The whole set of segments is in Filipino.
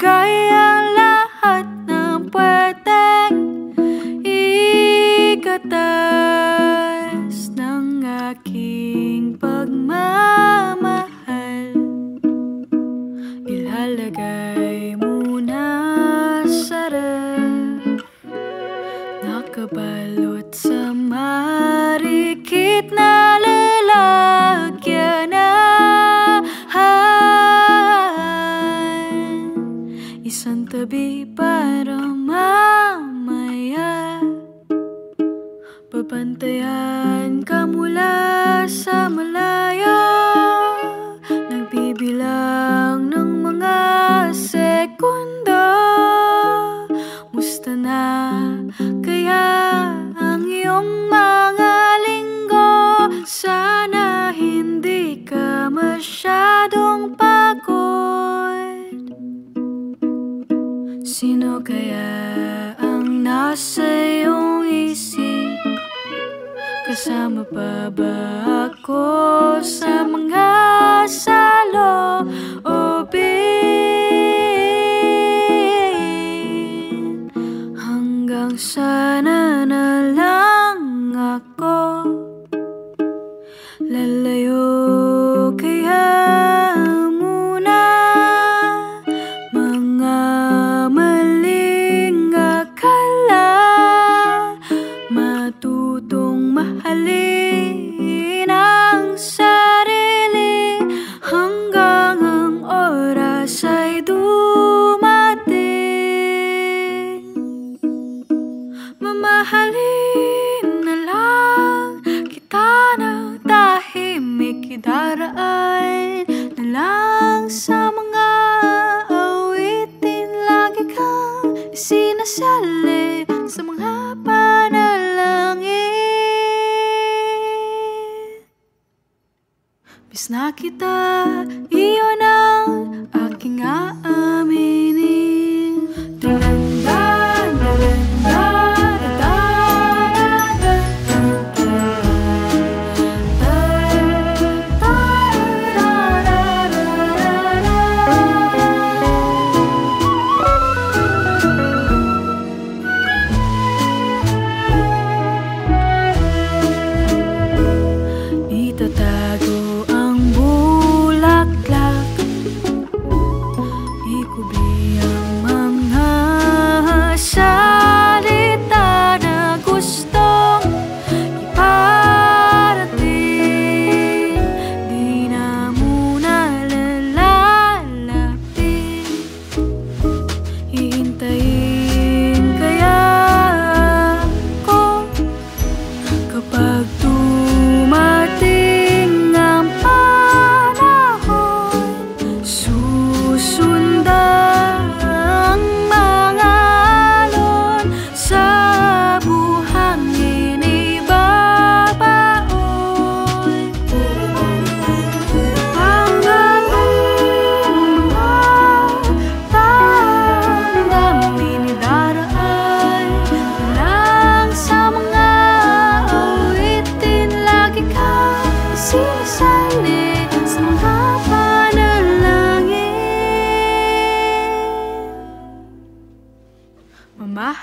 guy gabi para mamaya. Papantayan ka mula sa malaya. pa sa iyong isip Kasama pa ba ako sa mga salo o Hanggang sana na lang ako Lalayo kaya dumating Mamahalin kita ng tahimik Idaraan Lagi kang sinasali sa mga panalangin. Bis na kita, iyon ang aking aas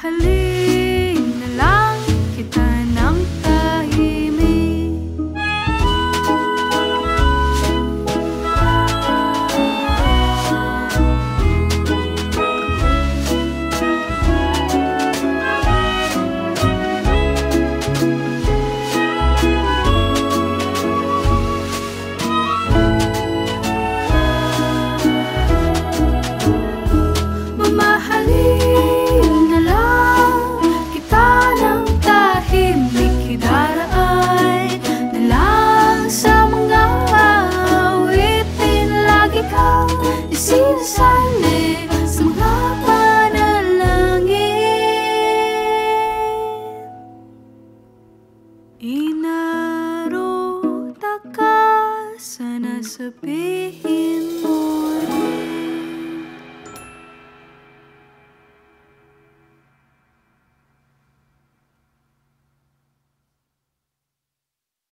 Halim.